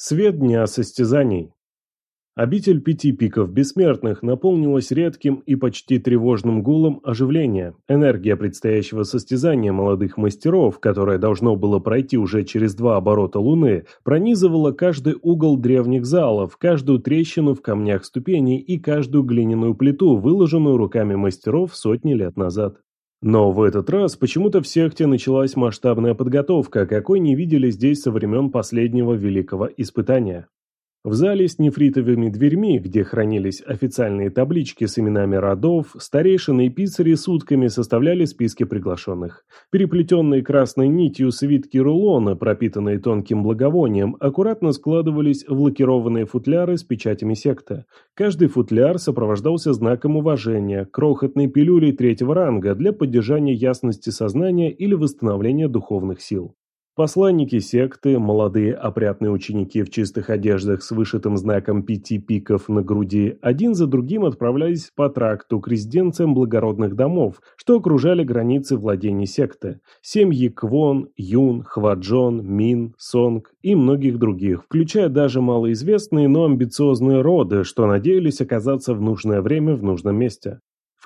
Свет дня состязаний. Обитель пяти пиков бессмертных наполнилась редким и почти тревожным гулом оживления. Энергия предстоящего состязания молодых мастеров, которое должно было пройти уже через два оборота Луны, пронизывала каждый угол древних залов, каждую трещину в камнях ступеней и каждую глиняную плиту, выложенную руками мастеров сотни лет назад. Но в этот раз почему-то в секте началась масштабная подготовка, какой не видели здесь со времен последнего великого испытания. В зале с нефритовыми дверьми, где хранились официальные таблички с именами родов, старейшины и писари сутками составляли списки приглашенных. Переплетенные красной нитью свитки рулона, пропитанные тонким благовонием, аккуратно складывались в лакированные футляры с печатями секты. Каждый футляр сопровождался знаком уважения, крохотной пилюлей третьего ранга для поддержания ясности сознания или восстановления духовных сил. Посланники секты, молодые опрятные ученики в чистых одеждах с вышитым знаком пяти пиков на груди, один за другим отправлялись по тракту к резиденциям благородных домов, что окружали границы владений секты. Семьи Квон, Юн, Хваджон, Мин, Сонг и многих других, включая даже малоизвестные, но амбициозные роды, что надеялись оказаться в нужное время в нужном месте.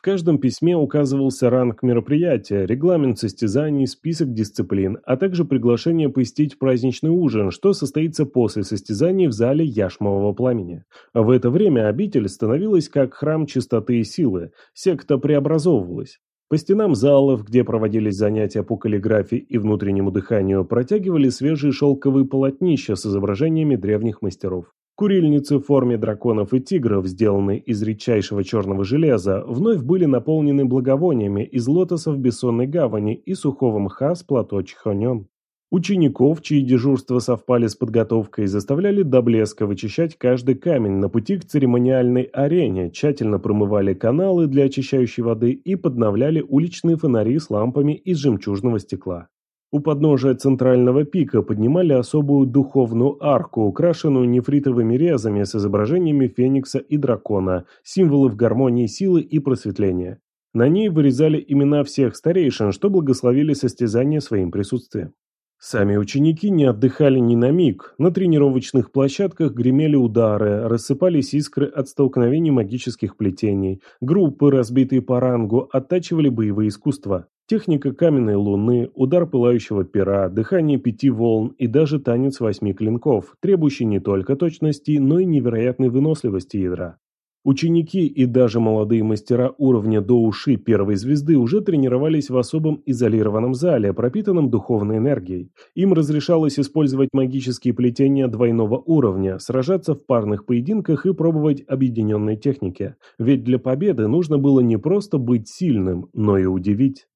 Каждом письме указывался ранг мероприятия, регламент состязаний, список дисциплин, а также приглашение посетить праздничный ужин, что состоится после состязаний в зале Яшмового пламени. В это время обитель становилась как храм чистоты и силы, секта преобразовывалась. По стенам залов, где проводились занятия по каллиграфии и внутреннему дыханию, протягивали свежие шелковые полотнища с изображениями древних мастеров. Курильницы в форме драконов и тигров, сделанные из редчайшего черного железа, вновь были наполнены благовониями из лотосов бессонной гавани и сухого мха с плато Чхонен. Учеников, чьи дежурства совпали с подготовкой, заставляли до блеска вычищать каждый камень на пути к церемониальной арене, тщательно промывали каналы для очищающей воды и подновляли уличные фонари с лампами из жемчужного стекла. У подножия центрального пика поднимали особую духовную арку, украшенную нефритовыми резами с изображениями феникса и дракона, символов гармонии силы и просветления. На ней вырезали имена всех старейшин, что благословили состязание своим присутствием. Сами ученики не отдыхали ни на миг. На тренировочных площадках гремели удары, рассыпались искры от столкновений магических плетений. Группы, разбитые по рангу, оттачивали боевые искусства. Техника каменной луны, удар пылающего пера, дыхание пяти волн и даже танец восьми клинков, требующий не только точности, но и невероятной выносливости ядра. Ученики и даже молодые мастера уровня до уши первой звезды уже тренировались в особом изолированном зале, пропитанном духовной энергией. Им разрешалось использовать магические плетения двойного уровня, сражаться в парных поединках и пробовать объединенные техники. Ведь для победы нужно было не просто быть сильным, но и удивить.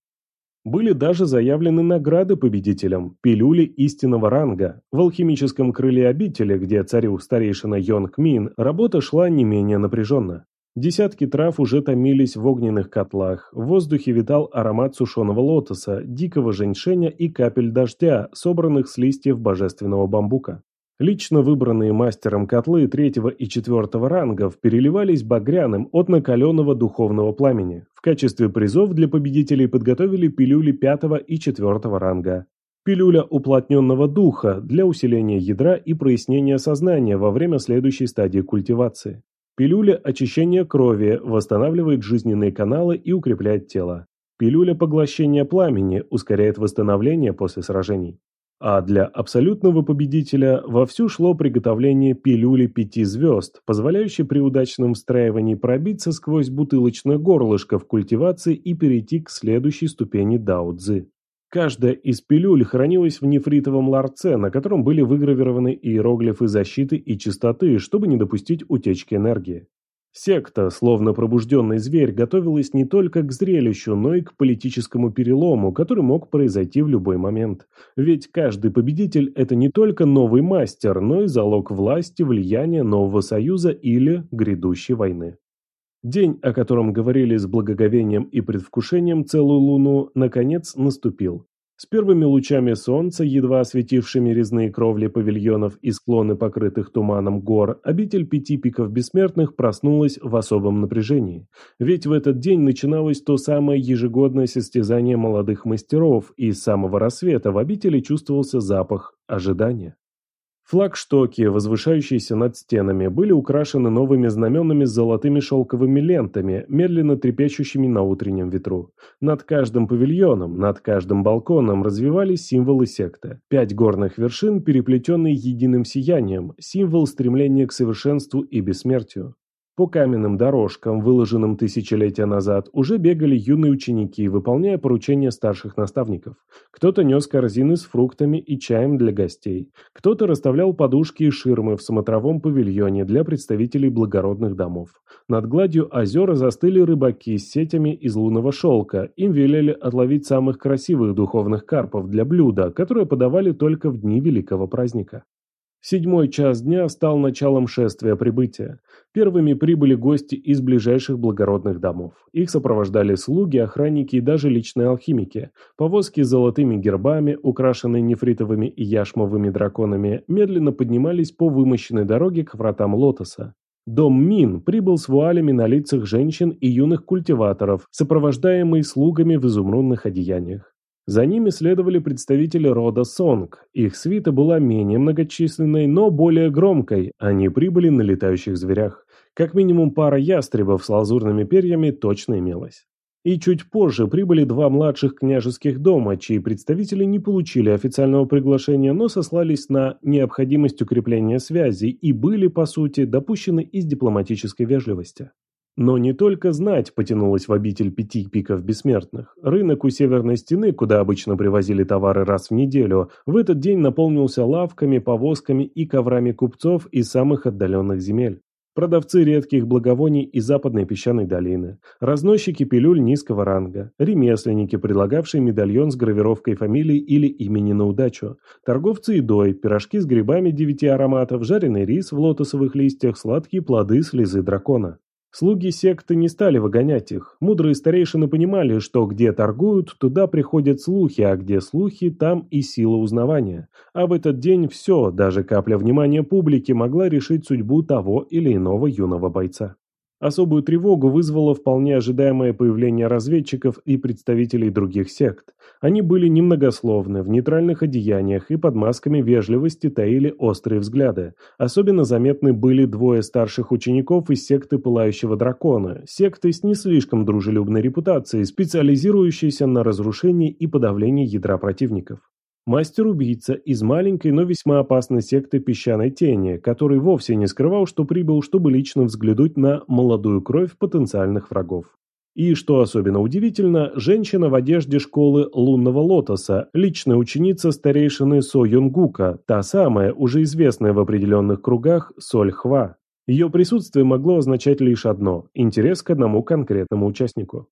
Были даже заявлены награды победителям, пилюли истинного ранга. В алхимическом крыле обители, где царил старейшина Йонг Мин, работа шла не менее напряженно. Десятки трав уже томились в огненных котлах, в воздухе витал аромат сушеного лотоса, дикого женьшеня и капель дождя, собранных с листьев божественного бамбука. Лично выбранные мастером котлы третьего и четвертого рангов переливались багряным от накаленного духовного пламени. В качестве призов для победителей подготовили пилюли пятого и четвертого ранга. Пилюля уплотненного духа для усиления ядра и прояснения сознания во время следующей стадии культивации. Пилюля очищения крови восстанавливает жизненные каналы и укрепляет тело. Пилюля поглощения пламени ускоряет восстановление после сражений. А для абсолютного победителя вовсю шло приготовление пилюли пяти звезд, позволяющей при удачном встраивании пробиться сквозь бутылочное горлышко в культивации и перейти к следующей ступени дао-цзы. Каждая из пилюль хранилась в нефритовом ларце, на котором были выгравированы иероглифы защиты и чистоты, чтобы не допустить утечки энергии. Секта, словно пробужденный зверь, готовилась не только к зрелищу, но и к политическому перелому, который мог произойти в любой момент. Ведь каждый победитель – это не только новый мастер, но и залог власти, влияния нового союза или грядущей войны. День, о котором говорили с благоговением и предвкушением целую луну, наконец наступил. С первыми лучами солнца, едва осветившими резные кровли павильонов и склоны покрытых туманом гор, обитель пяти пиков бессмертных проснулась в особом напряжении. Ведь в этот день начиналось то самое ежегодное состязание молодых мастеров, и с самого рассвета в обители чувствовался запах ожидания. Флагштоки, возвышающиеся над стенами, были украшены новыми знаменами с золотыми шелковыми лентами, медленно трепещущими на утреннем ветру. Над каждым павильоном, над каждым балконом развивались символы секты. Пять горных вершин, переплетенные единым сиянием, символ стремления к совершенству и бессмертию. По каменным дорожкам, выложенным тысячелетия назад, уже бегали юные ученики, выполняя поручения старших наставников. Кто-то нес корзины с фруктами и чаем для гостей. Кто-то расставлял подушки и ширмы в смотровом павильоне для представителей благородных домов. Над гладью озера застыли рыбаки с сетями из лунного шелка. Им велели отловить самых красивых духовных карпов для блюда, которое подавали только в дни великого праздника. Седьмой час дня стал началом шествия прибытия. Первыми прибыли гости из ближайших благородных домов. Их сопровождали слуги, охранники и даже личные алхимики. Повозки с золотыми гербами, украшенные нефритовыми и яшмовыми драконами, медленно поднимались по вымощенной дороге к вратам Лотоса. Дом Мин прибыл с вуалями на лицах женщин и юных культиваторов, сопровождаемый слугами в изумрудных одеяниях. За ними следовали представители рода Сонг. Их свита была менее многочисленной, но более громкой. Они прибыли на летающих зверях. Как минимум пара ястребов с лазурными перьями точно имелась. И чуть позже прибыли два младших княжеских дома, чьи представители не получили официального приглашения, но сослались на необходимость укрепления связей и были, по сути, допущены из дипломатической вежливости. Но не только знать потянулась в обитель пяти пиков бессмертных. Рынок у северной стены, куда обычно привозили товары раз в неделю, в этот день наполнился лавками, повозками и коврами купцов из самых отдаленных земель. Продавцы редких благовоний из западной песчаной долины, разносчики пилюль низкого ранга, ремесленники, предлагавшие медальон с гравировкой фамилии или имени на удачу, торговцы едой, пирожки с грибами девяти ароматов, жареный рис в лотосовых листьях, сладкие плоды слезы дракона. Слуги секты не стали выгонять их. Мудрые старейшины понимали, что где торгуют, туда приходят слухи, а где слухи, там и сила узнавания. А в этот день все, даже капля внимания публики могла решить судьбу того или иного юного бойца. Особую тревогу вызвало вполне ожидаемое появление разведчиков и представителей других сект. Они были немногословны, в нейтральных одеяниях и под масками вежливости таили острые взгляды. Особенно заметны были двое старших учеников из секты Пылающего Дракона, секты с не слишком дружелюбной репутацией, специализирующейся на разрушении и подавлении ядра противников. Мастер-убийца из маленькой, но весьма опасной секты песчаной тени, который вовсе не скрывал, что прибыл, чтобы лично взглянуть на молодую кровь потенциальных врагов. И, что особенно удивительно, женщина в одежде школы лунного лотоса, личная ученица старейшины Со Юнгука, та самая, уже известная в определенных кругах, Соль Хва. Ее присутствие могло означать лишь одно – интерес к одному конкретному участнику.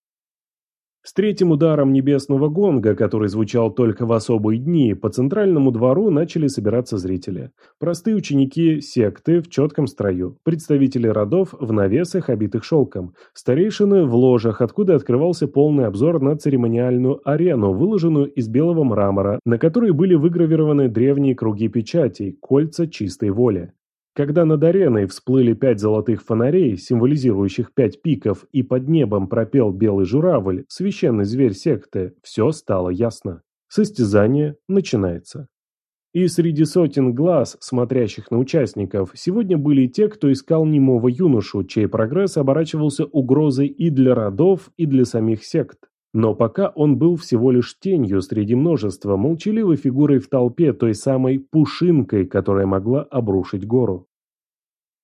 С третьим ударом небесного гонга, который звучал только в особые дни, по центральному двору начали собираться зрители. Простые ученики секты в четком строю, представители родов в навесах, обитых шелком, старейшины в ложах, откуда открывался полный обзор на церемониальную арену, выложенную из белого мрамора, на которой были выгравированы древние круги печатей, кольца чистой воли. Когда над ареной всплыли пять золотых фонарей, символизирующих пять пиков, и под небом пропел белый журавль, священный зверь секты, все стало ясно. Состязание начинается. И среди сотен глаз, смотрящих на участников, сегодня были те, кто искал немого юношу, чей прогресс оборачивался угрозой и для родов, и для самих сект. Но пока он был всего лишь тенью среди множества, молчаливой фигурой в толпе, той самой пушинкой, которая могла обрушить гору.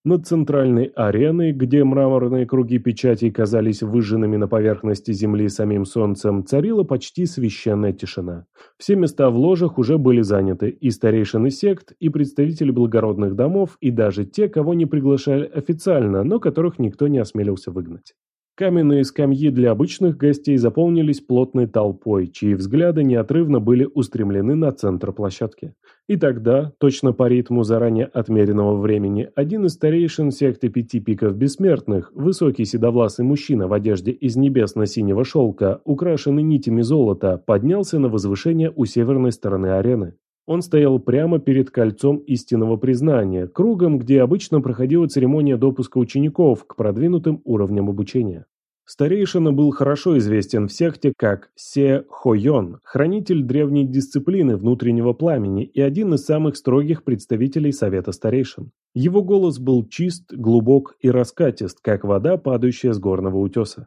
Над центральной ареной, где мраморные круги печатей казались выжженными на поверхности земли самим солнцем, царила почти священная тишина. Все места в ложах уже были заняты, и старейшины сект, и представители благородных домов, и даже те, кого не приглашали официально, но которых никто не осмелился выгнать. Каменные скамьи для обычных гостей заполнились плотной толпой, чьи взгляды неотрывно были устремлены на центр площадки. И тогда, точно по ритму заранее отмеренного времени, один из старейшин секты пяти пиков бессмертных, высокий седовласый мужчина в одежде из небесно-синего шелка, украшенный нитями золота, поднялся на возвышение у северной стороны арены. Он стоял прямо перед кольцом истинного признания, кругом, где обычно проходила церемония допуска учеников к продвинутым уровням обучения. Старейшина был хорошо известен в секте как Се Хойон, хранитель древней дисциплины внутреннего пламени и один из самых строгих представителей Совета Старейшин. Его голос был чист, глубок и раскатист, как вода, падающая с горного утеса.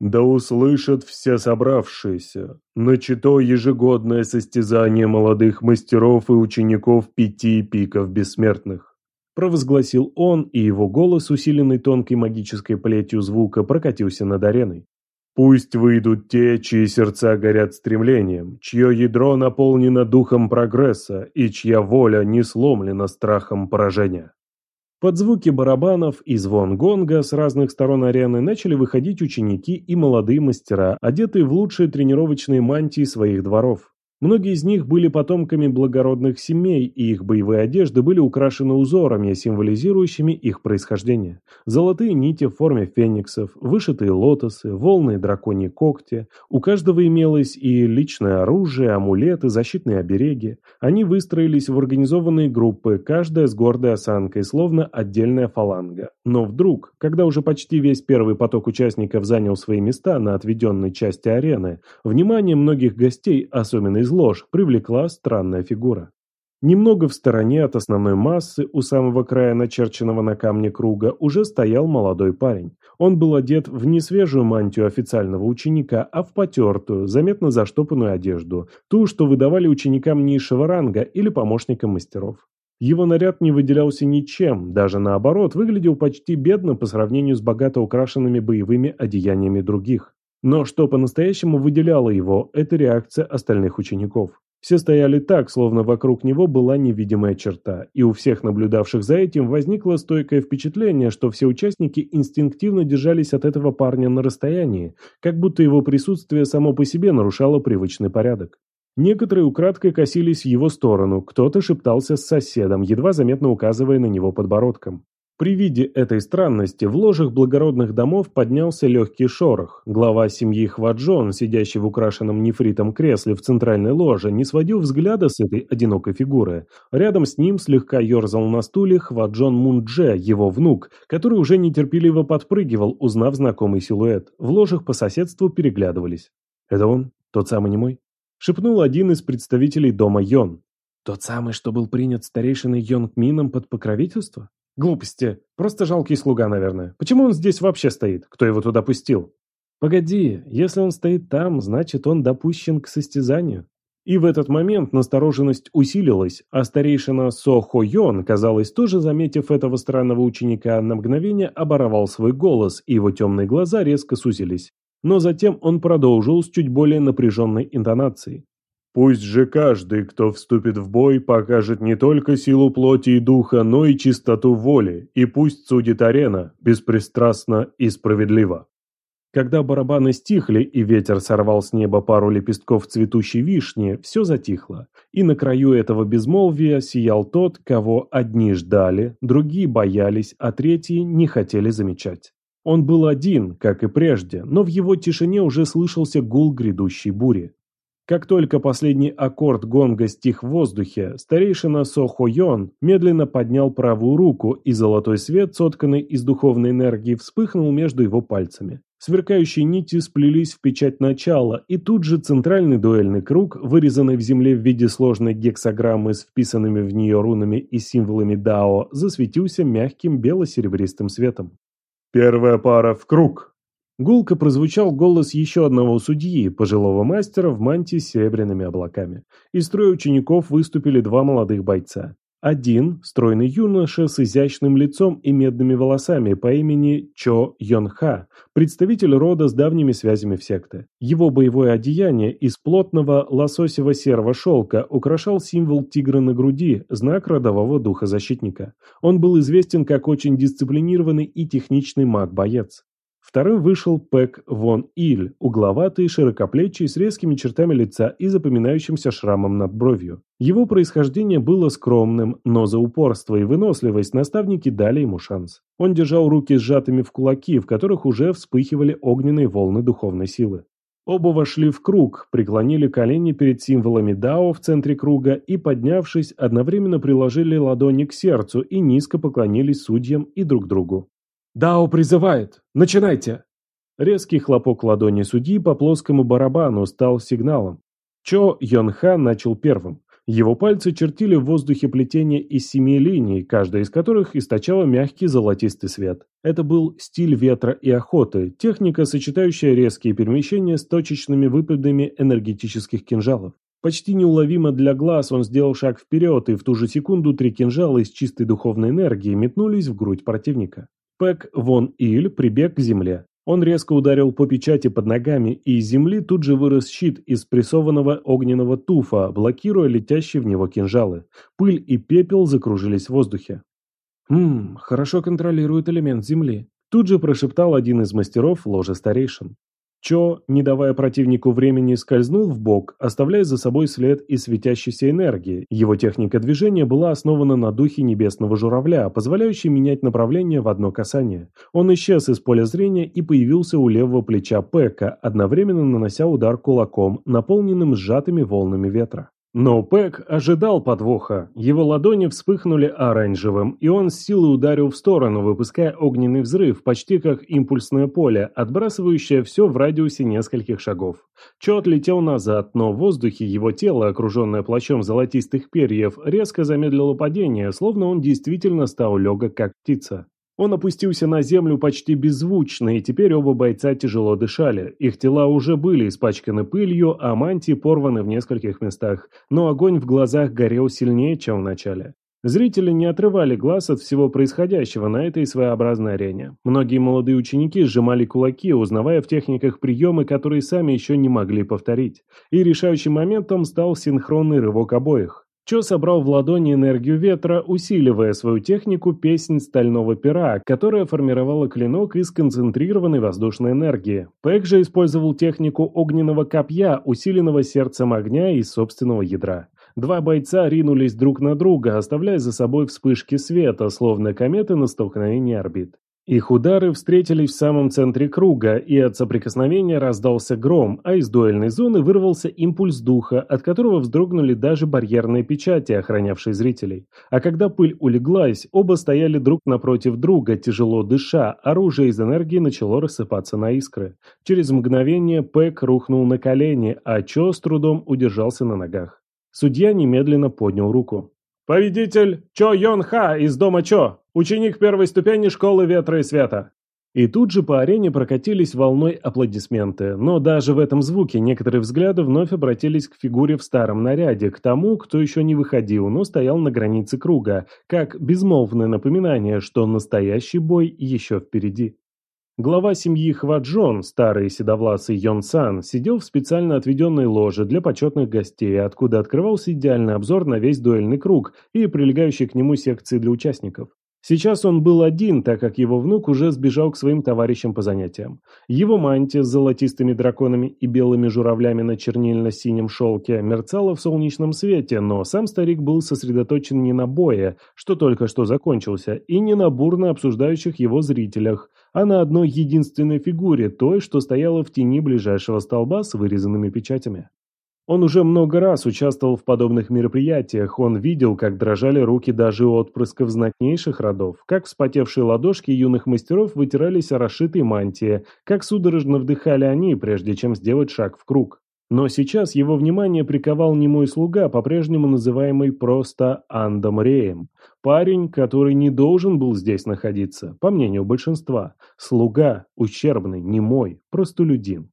«Да услышат все собравшиеся. Начато ежегодное состязание молодых мастеров и учеников пяти пиков бессмертных провозгласил он, и его голос, усиленный тонкой магической плетью звука, прокатился над ареной. «Пусть выйдут те, чьи сердца горят стремлением, чье ядро наполнено духом прогресса и чья воля не сломлена страхом поражения». Под звуки барабанов и звон гонга с разных сторон арены начали выходить ученики и молодые мастера, одетые в лучшие тренировочные мантии своих дворов. Многие из них были потомками благородных семей, и их боевые одежды были украшены узорами, символизирующими их происхождение. Золотые нити в форме фениксов, вышитые лотосы, волны драконьи когти. У каждого имелось и личное оружие, амулеты, защитные обереги. Они выстроились в организованные группы, каждая с гордой осанкой, словно отдельная фаланга. Но вдруг, когда уже почти весь первый поток участников занял свои места на отведенной части арены, внимание многих гостей, особенно из лож привлекла странная фигура. Немного в стороне от основной массы, у самого края начерченного на камне круга, уже стоял молодой парень. Он был одет в не свежую мантию официального ученика, а в потертую, заметно заштопанную одежду, ту, что выдавали ученикам низшего ранга или помощникам мастеров. Его наряд не выделялся ничем, даже наоборот, выглядел почти бедно по сравнению с богато украшенными боевыми одеяниями других. Но что по-настоящему выделяло его, это реакция остальных учеников. Все стояли так, словно вокруг него была невидимая черта, и у всех наблюдавших за этим возникло стойкое впечатление, что все участники инстинктивно держались от этого парня на расстоянии, как будто его присутствие само по себе нарушало привычный порядок. Некоторые украдкой косились в его сторону, кто-то шептался с соседом, едва заметно указывая на него подбородком. При виде этой странности в ложах благородных домов поднялся легкий шорох. Глава семьи Хваджон, сидящий в украшенном нефритом кресле в центральной ложе, не сводил взгляда с этой одинокой фигуры. Рядом с ним слегка ерзал на стуле Хваджон Мундже, его внук, который уже нетерпеливо подпрыгивал, узнав знакомый силуэт. В ложах по соседству переглядывались. «Это он? Тот самый немой?» Шепнул один из представителей дома Йон. «Тот самый, что был принят старейшиной Йонг Мином под покровительство?» Глупости. Просто жалкий слуга, наверное. Почему он здесь вообще стоит? Кто его туда пустил? Погоди, если он стоит там, значит он допущен к состязанию. И в этот момент настороженность усилилась, а старейшина Со Хо Йон, казалось, тоже заметив этого странного ученика, на мгновение оборвал свой голос, и его темные глаза резко сузились. Но затем он продолжил с чуть более напряженной интонацией. Пусть же каждый, кто вступит в бой, покажет не только силу плоти и духа, но и чистоту воли, и пусть судит арена, беспристрастно и справедливо. Когда барабаны стихли и ветер сорвал с неба пару лепестков цветущей вишни, все затихло, и на краю этого безмолвия сиял тот, кого одни ждали, другие боялись, а третьи не хотели замечать. Он был один, как и прежде, но в его тишине уже слышался гул грядущей бури. Как только последний аккорд гонга стих в воздухе, старейшина Сохо Йон медленно поднял правую руку, и золотой свет, сотканный из духовной энергии, вспыхнул между его пальцами. Сверкающие нити сплелись в печать начала, и тут же центральный дуэльный круг, вырезанный в земле в виде сложной гексограммы с вписанными в нее рунами и символами Дао, засветился мягким бело-серебристым светом. «Первая пара в круг!» Гулко прозвучал голос еще одного судьи, пожилого мастера в мантии с серебряными облаками. Из строя учеников выступили два молодых бойца. Один – стройный юноша с изящным лицом и медными волосами по имени Чо Йонха, представитель рода с давними связями в секте. Его боевое одеяние из плотного лососево-серого шелка украшал символ тигра на груди, знак родового духа защитника. Он был известен как очень дисциплинированный и техничный маг-боец. Вторым вышел Пэк Вон Иль, угловатый, широкоплечий, с резкими чертами лица и запоминающимся шрамом над бровью. Его происхождение было скромным, но за упорство и выносливость наставники дали ему шанс. Он держал руки сжатыми в кулаки, в которых уже вспыхивали огненные волны духовной силы. Оба вошли в круг, преклонили колени перед символами Дао в центре круга и, поднявшись, одновременно приложили ладони к сердцу и низко поклонились судьям и друг другу. «Дао призывает! Начинайте!» Резкий хлопок ладони судьи по плоскому барабану стал сигналом. Чо Йон Ха начал первым. Его пальцы чертили в воздухе плетение из семи линий, каждая из которых источала мягкий золотистый свет. Это был стиль ветра и охоты, техника, сочетающая резкие перемещения с точечными выпадами энергетических кинжалов. Почти неуловимо для глаз он сделал шаг вперед, и в ту же секунду три кинжала из чистой духовной энергии метнулись в грудь противника. Пэк Вон Иль прибег к земле. Он резко ударил по печати под ногами, и из земли тут же вырос щит из прессованного огненного туфа, блокируя летящие в него кинжалы. Пыль и пепел закружились в воздухе. «Хм, хорошо контролирует элемент земли», тут же прошептал один из мастеров ложа старейшин. Чо, не давая противнику времени, скользнул в бок, оставляя за собой след из светящейся энергии. Его техника движения была основана на духе небесного журавля, позволяющей менять направление в одно касание. Он исчез из поля зрения и появился у левого плеча Пека, одновременно нанося удар кулаком, наполненным сжатыми волнами ветра. Но Пэк ожидал подвоха. Его ладони вспыхнули оранжевым, и он с силой ударил в сторону, выпуская огненный взрыв, почти как импульсное поле, отбрасывающее все в радиусе нескольких шагов. Чо отлетел назад, но в воздухе его тело, окруженное плащом золотистых перьев, резко замедлило падение, словно он действительно стал легок как птица. Он опустился на землю почти беззвучно, и теперь оба бойца тяжело дышали. Их тела уже были испачканы пылью, а мантии порваны в нескольких местах, но огонь в глазах горел сильнее, чем в начале. Зрители не отрывали глаз от всего происходящего на этой своеобразной арене. Многие молодые ученики сжимали кулаки, узнавая в техниках приемы, которые сами еще не могли повторить. И решающим моментом стал синхронный рывок обоих. Чо собрал в ладони энергию ветра, усиливая свою технику песнь стального пера, которая формировала клинок из концентрированной воздушной энергии. Пэк же использовал технику огненного копья, усиленного сердцем огня из собственного ядра. Два бойца ринулись друг на друга, оставляя за собой вспышки света, словно кометы на столкновении орбит. Их удары встретились в самом центре круга, и от соприкосновения раздался гром, а из дуэльной зоны вырвался импульс духа, от которого вздрогнули даже барьерные печати, охранявшие зрителей. А когда пыль улеглась, оба стояли друг напротив друга, тяжело дыша, оружие из энергии начало рассыпаться на искры. Через мгновение Пэк рухнул на колени, а Чо с трудом удержался на ногах. Судья немедленно поднял руку. «Победитель Чо Йон Ха из дома Чо!» Ученик первой ступени школы ветра и света!» И тут же по арене прокатились волной аплодисменты, но даже в этом звуке некоторые взгляды вновь обратились к фигуре в старом наряде, к тому, кто еще не выходил, но стоял на границе круга, как безмолвное напоминание, что настоящий бой еще впереди. Глава семьи Хваджон, старый седовласый Йон Сан, сидел в специально отведенной ложе для почетных гостей, откуда открывался идеальный обзор на весь дуэльный круг и прилегающие к нему секции для участников. Сейчас он был один, так как его внук уже сбежал к своим товарищам по занятиям. Его мантия с золотистыми драконами и белыми журавлями на чернильно-синем шелке мерцала в солнечном свете, но сам старик был сосредоточен не на бое, что только что закончился, и не на бурно обсуждающих его зрителях, а на одной единственной фигуре, той, что стояла в тени ближайшего столба с вырезанными печатями. Он уже много раз участвовал в подобных мероприятиях, он видел, как дрожали руки даже у отпрысков знатнейших родов, как вспотевшие ладошки юных мастеров вытирались о расшитой мантии, как судорожно вдыхали они, прежде чем сделать шаг в круг. Но сейчас его внимание приковал немой слуга, по-прежнему называемый просто Андом Реем. Парень, который не должен был здесь находиться, по мнению большинства. Слуга, ущербный, немой, простолюдин.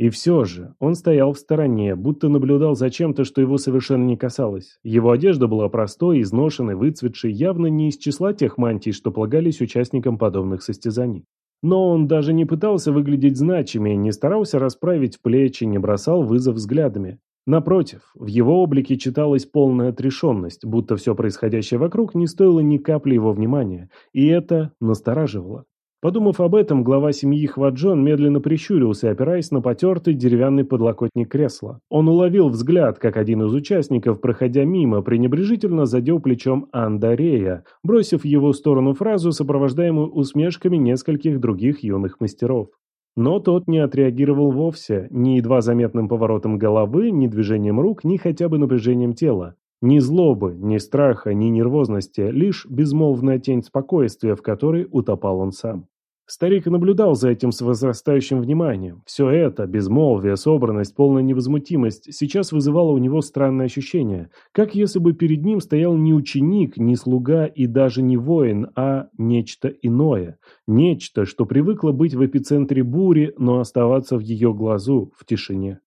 И все же, он стоял в стороне, будто наблюдал за чем-то, что его совершенно не касалось. Его одежда была простой, изношенной, выцветшей, явно не из числа тех мантий, что полагались участникам подобных состязаний. Но он даже не пытался выглядеть значимее, не старался расправить плечи, не бросал вызов взглядами. Напротив, в его облике читалась полная отрешенность, будто все происходящее вокруг не стоило ни капли его внимания, и это настораживало. Подумав об этом, глава семьи Хваджон медленно прищурился, опираясь на потертый деревянный подлокотник кресла. Он уловил взгляд, как один из участников, проходя мимо, пренебрежительно задел плечом Андарея, бросив в его сторону фразу, сопровождаемую усмешками нескольких других юных мастеров. Но тот не отреагировал вовсе, ни едва заметным поворотом головы, ни движением рук, ни хотя бы напряжением тела. Ни злобы, ни страха, ни нервозности, лишь безмолвная тень спокойствия, в которой утопал он сам. Старик наблюдал за этим с возрастающим вниманием. Все это, безмолвие, собранность, полная невозмутимость, сейчас вызывало у него странное ощущение, как если бы перед ним стоял не ученик, не слуга и даже не воин, а нечто иное. Нечто, что привыкло быть в эпицентре бури, но оставаться в ее глазу, в тишине.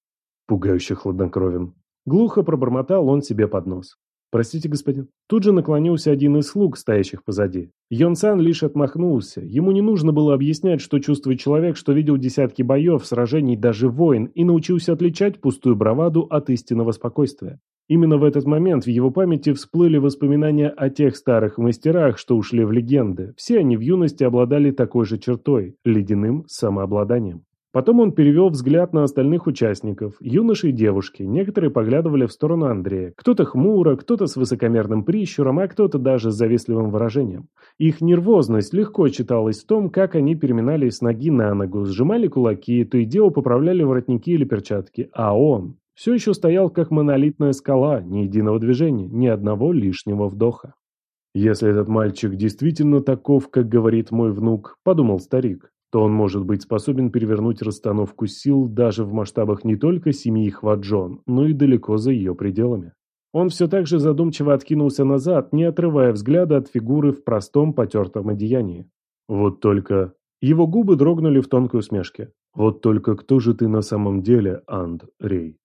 Пугающе хладнокровен. Глухо пробормотал он себе под нос. «Простите, господин». Тут же наклонился один из слуг, стоящих позади. Йон-сан лишь отмахнулся. Ему не нужно было объяснять, что чувствует человек, что видел десятки боев, сражений, даже войн, и научился отличать пустую браваду от истинного спокойствия. Именно в этот момент в его памяти всплыли воспоминания о тех старых мастерах, что ушли в легенды. Все они в юности обладали такой же чертой – ледяным самообладанием. Потом он перевел взгляд на остальных участников, юноши и девушки, некоторые поглядывали в сторону Андрея, кто-то хмуро, кто-то с высокомерным прищуром, а кто-то даже с завистливым выражением. Их нервозность легко читалась в том, как они переминались с ноги на ногу, сжимали кулаки, то и дело поправляли воротники или перчатки, а он все еще стоял как монолитная скала, ни единого движения, ни одного лишнего вдоха. «Если этот мальчик действительно таков, как говорит мой внук», – подумал старик, то он может быть способен перевернуть расстановку сил даже в масштабах не только семьи Хваджон, но и далеко за ее пределами. Он все так же задумчиво откинулся назад, не отрывая взгляда от фигуры в простом потертом одеянии. Вот только... Его губы дрогнули в тонкой усмешке. Вот только кто же ты на самом деле, Анд Рей?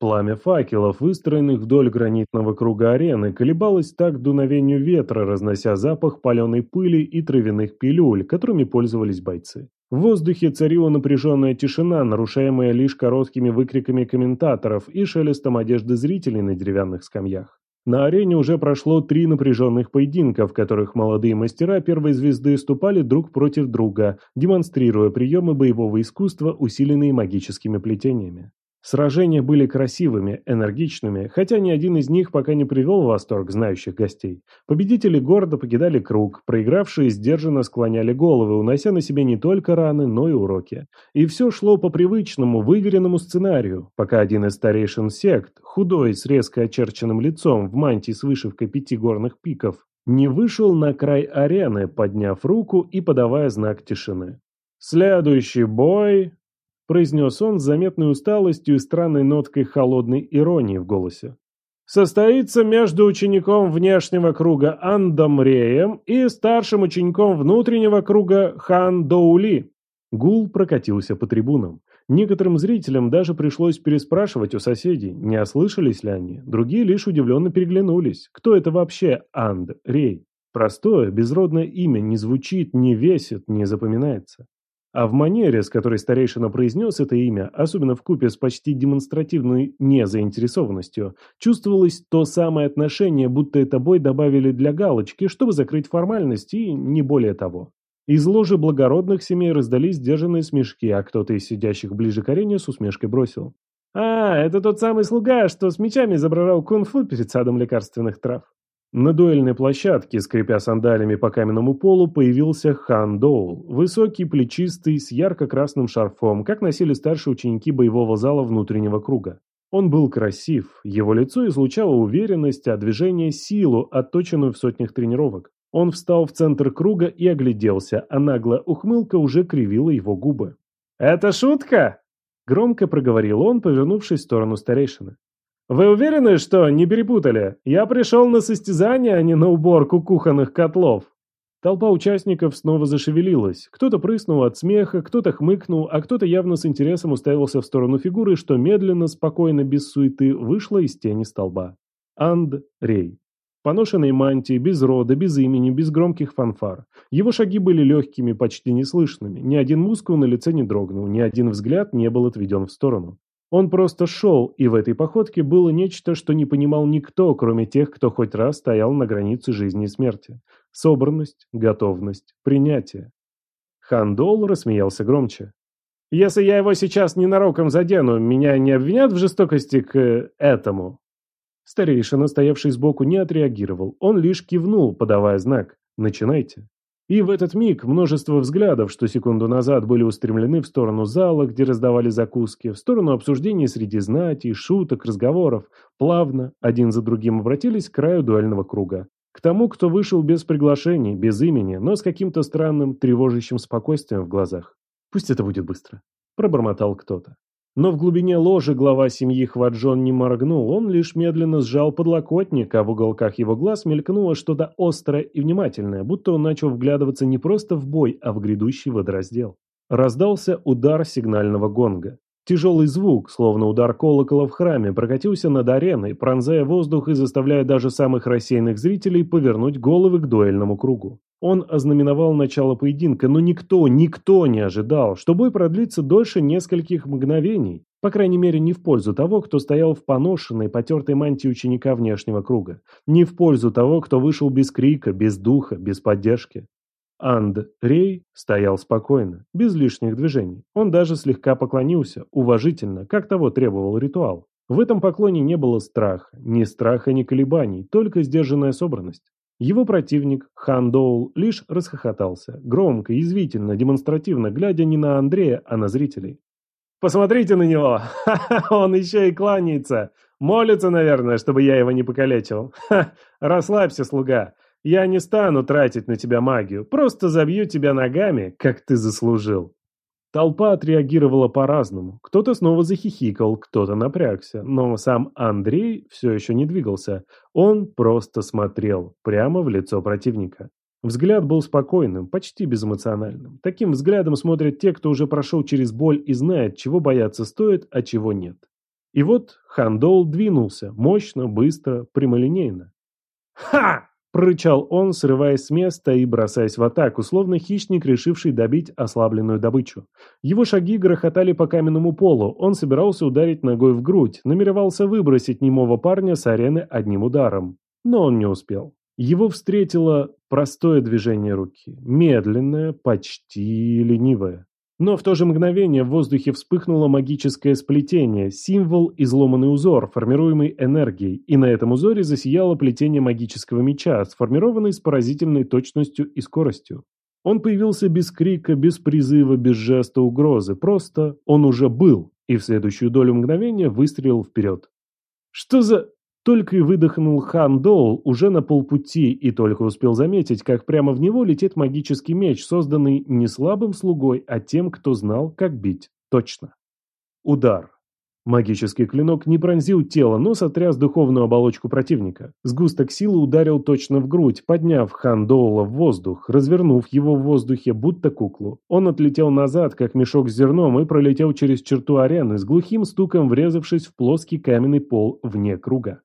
Пламя факелов, выстроенных вдоль гранитного круга арены, колебалось так дуновению ветра, разнося запах паленой пыли и травяных пилюль, которыми пользовались бойцы. В воздухе царила напряженная тишина, нарушаемая лишь короткими выкриками комментаторов и шелестом одежды зрителей на деревянных скамьях. На арене уже прошло три напряженных поединка, в которых молодые мастера первой звезды ступали друг против друга, демонстрируя приемы боевого искусства, усиленные магическими плетениями. Сражения были красивыми, энергичными, хотя ни один из них пока не привел в восторг знающих гостей. Победители города покидали круг, проигравшие сдержанно склоняли головы, унося на себе не только раны, но и уроки. И все шло по привычному, выверенному сценарию, пока один из старейшин сект, худой, с резко очерченным лицом, в мантии с вышивкой пяти горных пиков, не вышел на край арены, подняв руку и подавая знак тишины. Следующий бой произнес он с заметной усталостью и странной ноткой холодной иронии в голосе. «Состоится между учеником внешнего круга Андом Реем и старшим учеником внутреннего круга Хан Доули». Гул прокатился по трибунам. Некоторым зрителям даже пришлось переспрашивать у соседей, не ослышались ли они. Другие лишь удивленно переглянулись. Кто это вообще Анд Рей? Простое, безродное имя не звучит, не весит, не запоминается. А в манере, с которой старейшина произнес это имя, особенно в купе с почти демонстративной незаинтересованностью, чувствовалось то самое отношение, будто это бой добавили для галочки, чтобы закрыть формальность и не более того. Из ложи благородных семей раздались сдержанные смешки, а кто-то из сидящих ближе к арене с усмешкой бросил. «А, это тот самый слуга, что с мечами изображал кунг-фу перед садом лекарственных трав». На дуэльной площадке, скрипя сандалями по каменному полу, появился Хан Доул, высокий, плечистый, с ярко-красным шарфом, как носили старшие ученики боевого зала внутреннего круга. Он был красив, его лицо излучало уверенность, а движение – силу, отточенную в сотнях тренировок. Он встал в центр круга и огляделся, а наглая ухмылка уже кривила его губы. «Это шутка?» – громко проговорил он, повернувшись в сторону старейшины. «Вы уверены, что не перепутали? Я пришел на состязание, а не на уборку кухонных котлов». Толпа участников снова зашевелилась. Кто-то прыснул от смеха, кто-то хмыкнул, а кто-то явно с интересом уставился в сторону фигуры, что медленно, спокойно, без суеты, вышла из тени столба. Анд Рей. Поношенной мантии, без рода, без имени, без громких фанфар. Его шаги были легкими, почти неслышными. Ни один мускул на лице не дрогнул, ни один взгляд не был отведен в сторону. Он просто шел, и в этой походке было нечто, что не понимал никто, кроме тех, кто хоть раз стоял на границе жизни и смерти. Собранность, готовность, принятие. Хандол рассмеялся громче. «Если я его сейчас ненароком задену, меня не обвинят в жестокости к э, этому?» Старейшина, стоявший сбоку, не отреагировал. Он лишь кивнул, подавая знак. «Начинайте». И в этот миг множество взглядов, что секунду назад были устремлены в сторону зала, где раздавали закуски, в сторону обсуждений среди знати, шуток, разговоров, плавно, один за другим обратились к краю дуэльного круга. К тому, кто вышел без приглашений, без имени, но с каким-то странным, тревожащим спокойствием в глазах. «Пусть это будет быстро», – пробормотал кто-то. Но в глубине ложи глава семьи Хваджон не моргнул, он лишь медленно сжал подлокотник, а в уголках его глаз мелькнуло что-то острое и внимательное, будто он начал вглядываться не просто в бой, а в грядущий водораздел. Раздался удар сигнального гонга. Тяжелый звук, словно удар колокола в храме, прокатился над ареной, пронзая воздух и заставляя даже самых рассеянных зрителей повернуть головы к дуэльному кругу. Он ознаменовал начало поединка, но никто, никто не ожидал, что бой продлится дольше нескольких мгновений. По крайней мере, не в пользу того, кто стоял в поношенной, потертой мантии ученика внешнего круга. Не в пользу того, кто вышел без крика, без духа, без поддержки. Анд Рей стоял спокойно, без лишних движений. Он даже слегка поклонился, уважительно, как того требовал ритуал. В этом поклоне не было страха, ни страха, ни колебаний, только сдержанная собранность. Его противник, Хан Доул, лишь расхохотался, громко, язвительно, демонстративно, глядя не на Андрея, а на зрителей. «Посмотрите на него! Ха-ха, он еще и кланяется! Молится, наверное, чтобы я его не покалечил! Ха, расслабься, слуга! Я не стану тратить на тебя магию, просто забью тебя ногами, как ты заслужил!» Толпа отреагировала по-разному. Кто-то снова захихикал, кто-то напрягся, но сам Андрей все еще не двигался. Он просто смотрел прямо в лицо противника. Взгляд был спокойным, почти безэмоциональным. Таким взглядом смотрят те, кто уже прошел через боль и знает, чего бояться стоит, а чего нет. И вот Хандол двинулся, мощно, быстро, прямолинейно. «Ха!» Прорычал он, срываясь с места и бросаясь в атаку, словно хищник, решивший добить ослабленную добычу. Его шаги грохотали по каменному полу, он собирался ударить ногой в грудь, намеревался выбросить немого парня с арены одним ударом. Но он не успел. Его встретило простое движение руки, медленное, почти ленивое. Но в то же мгновение в воздухе вспыхнуло магическое сплетение, символ изломанный узор, формируемый энергией, и на этом узоре засияло плетение магического меча, сформированный с поразительной точностью и скоростью. Он появился без крика, без призыва, без жеста угрозы, просто он уже был, и в следующую долю мгновения выстрелил вперед. «Что за...» Только и выдохнул Хан Доул уже на полпути и только успел заметить, как прямо в него летит магический меч, созданный не слабым слугой, а тем, кто знал, как бить. Точно. Удар. Магический клинок не пронзил тело, но сотряс духовную оболочку противника. Сгусток силы ударил точно в грудь, подняв Хан Доула в воздух, развернув его в воздухе, будто куклу. Он отлетел назад, как мешок с зерном, и пролетел через черту арены, с глухим стуком врезавшись в плоский каменный пол вне круга.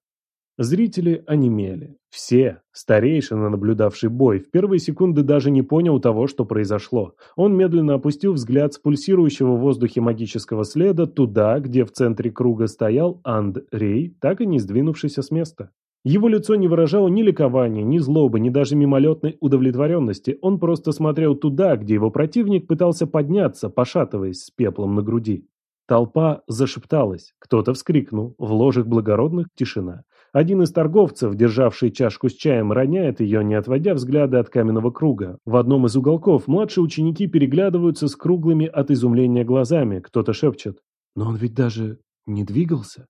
Зрители онемели. Все, старейшина, наблюдавший бой, в первые секунды даже не понял того, что произошло. Он медленно опустил взгляд с пульсирующего в воздухе магического следа туда, где в центре круга стоял Андрей, так и не сдвинувшийся с места. Его лицо не выражало ни ликования, ни злобы, ни даже мимолетной удовлетворенности. Он просто смотрел туда, где его противник пытался подняться, пошатываясь с пеплом на груди. Толпа зашепталась, кто-то вскрикнул, в ложах благородных тишина. Один из торговцев, державший чашку с чаем, роняет ее, не отводя взгляда от каменного круга. В одном из уголков младшие ученики переглядываются с круглыми от изумления глазами. Кто-то шепчет. Но он ведь даже не двигался.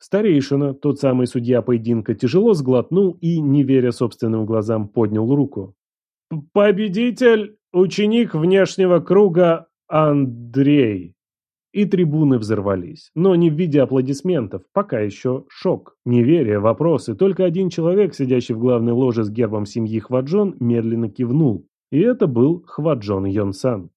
Старейшина, тот самый судья поединка, тяжело сглотнул и, не веря собственным глазам, поднял руку. «Победитель, ученик внешнего круга Андрей!» И трибуны взорвались. Но не в виде аплодисментов, пока еще шок, неверие, вопросы. Только один человек, сидящий в главной ложе с гербом семьи Хваджон, медленно кивнул. И это был Хваджон Йонсан.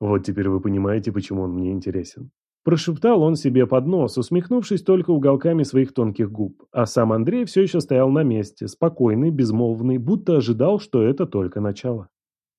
Вот теперь вы понимаете, почему он мне интересен. Прошептал он себе под нос, усмехнувшись только уголками своих тонких губ. А сам Андрей все еще стоял на месте, спокойный, безмолвный, будто ожидал, что это только начало.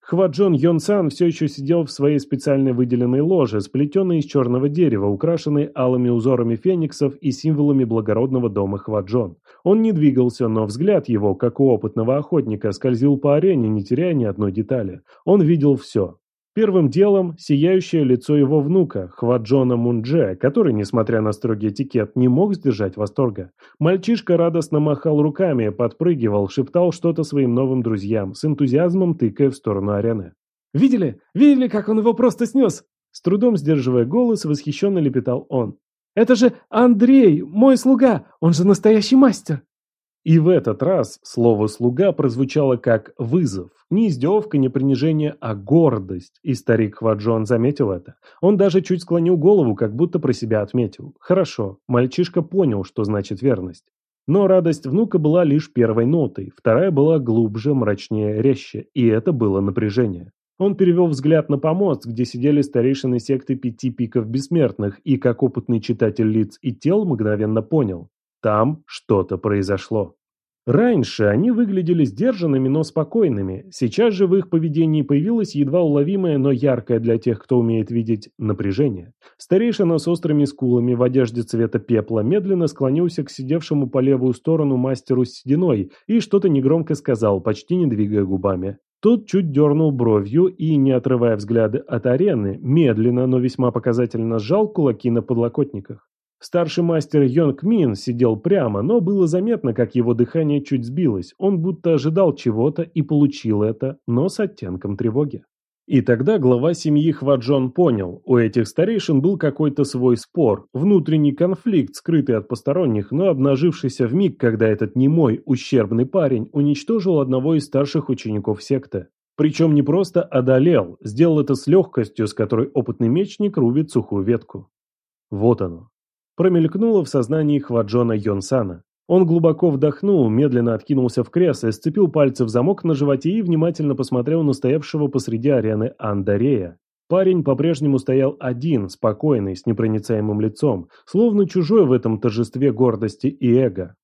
Хваджон Йонсан все еще сидел в своей специально выделенной ложе, сплетенной из черного дерева, украшенной алыми узорами фениксов и символами благородного дома Хваджон. Он не двигался, но взгляд его, как у опытного охотника, скользил по арене, не теряя ни одной детали. Он видел все. Первым делом сияющее лицо его внука, Хваджона Мундже, который, несмотря на строгий этикет, не мог сдержать восторга. Мальчишка радостно махал руками, подпрыгивал, шептал что-то своим новым друзьям, с энтузиазмом тыкая в сторону арены. «Видели? Видели, как он его просто снес?» С трудом сдерживая голос, восхищенно лепетал он. «Это же Андрей, мой слуга! Он же настоящий мастер!» И в этот раз слово «слуга» прозвучало как вызов. Не издевка, не принижение, а гордость. И старик Хваджон заметил это. Он даже чуть склонил голову, как будто про себя отметил. Хорошо, мальчишка понял, что значит верность. Но радость внука была лишь первой нотой, вторая была глубже, мрачнее, резче, и это было напряжение. Он перевел взгляд на помост, где сидели старейшины секты пяти пиков бессмертных, и как опытный читатель лиц и тел мгновенно понял. Там что-то произошло. Раньше они выглядели сдержанными, но спокойными. Сейчас же в их поведении появилось едва уловимое, но яркое для тех, кто умеет видеть, напряжение. Старейшина с острыми скулами в одежде цвета пепла медленно склонился к сидевшему по левую сторону мастеру с сединой и что-то негромко сказал, почти не двигая губами. Тот чуть дернул бровью и, не отрывая взгляды от арены, медленно, но весьма показательно сжал кулаки на подлокотниках. Старший мастер Йонг Мин сидел прямо, но было заметно, как его дыхание чуть сбилось. Он будто ожидал чего-то и получил это, но с оттенком тревоги. И тогда глава семьи Хваджон понял, у этих старейшин был какой-то свой спор, внутренний конфликт, скрытый от посторонних, но обнажившийся в миг, когда этот немой, ущербный парень уничтожил одного из старших учеников секты. Причем не просто одолел, сделал это с легкостью, с которой опытный мечник рубит сухую ветку. Вот оно, промелькнуло в сознании Хваджона Йонсана. Он глубоко вдохнул, медленно откинулся в кресло, сцепил пальцы в замок на животе и внимательно посмотрел на стоявшего посреди арены Андарея. Парень по-прежнему стоял один, спокойный, с непроницаемым лицом, словно чужой в этом торжестве гордости и эго.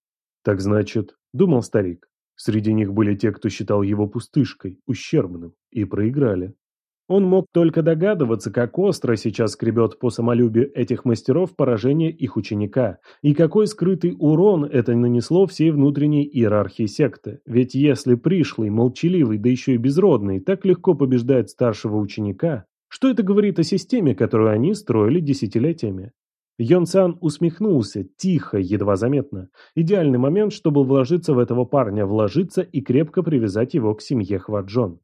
«Так значит», — думал старик, — среди них были те, кто считал его пустышкой, ущербным, и проиграли. Он мог только догадываться, как остро сейчас скребет по самолюбию этих мастеров поражение их ученика, и какой скрытый урон это нанесло всей внутренней иерархии секты. Ведь если пришлый, молчаливый, да еще и безродный, так легко побеждает старшего ученика, что это говорит о системе, которую они строили десятилетиями? Йонсан усмехнулся, тихо, едва заметно. Идеальный момент, чтобы вложиться в этого парня, вложиться и крепко привязать его к семье Хваджон.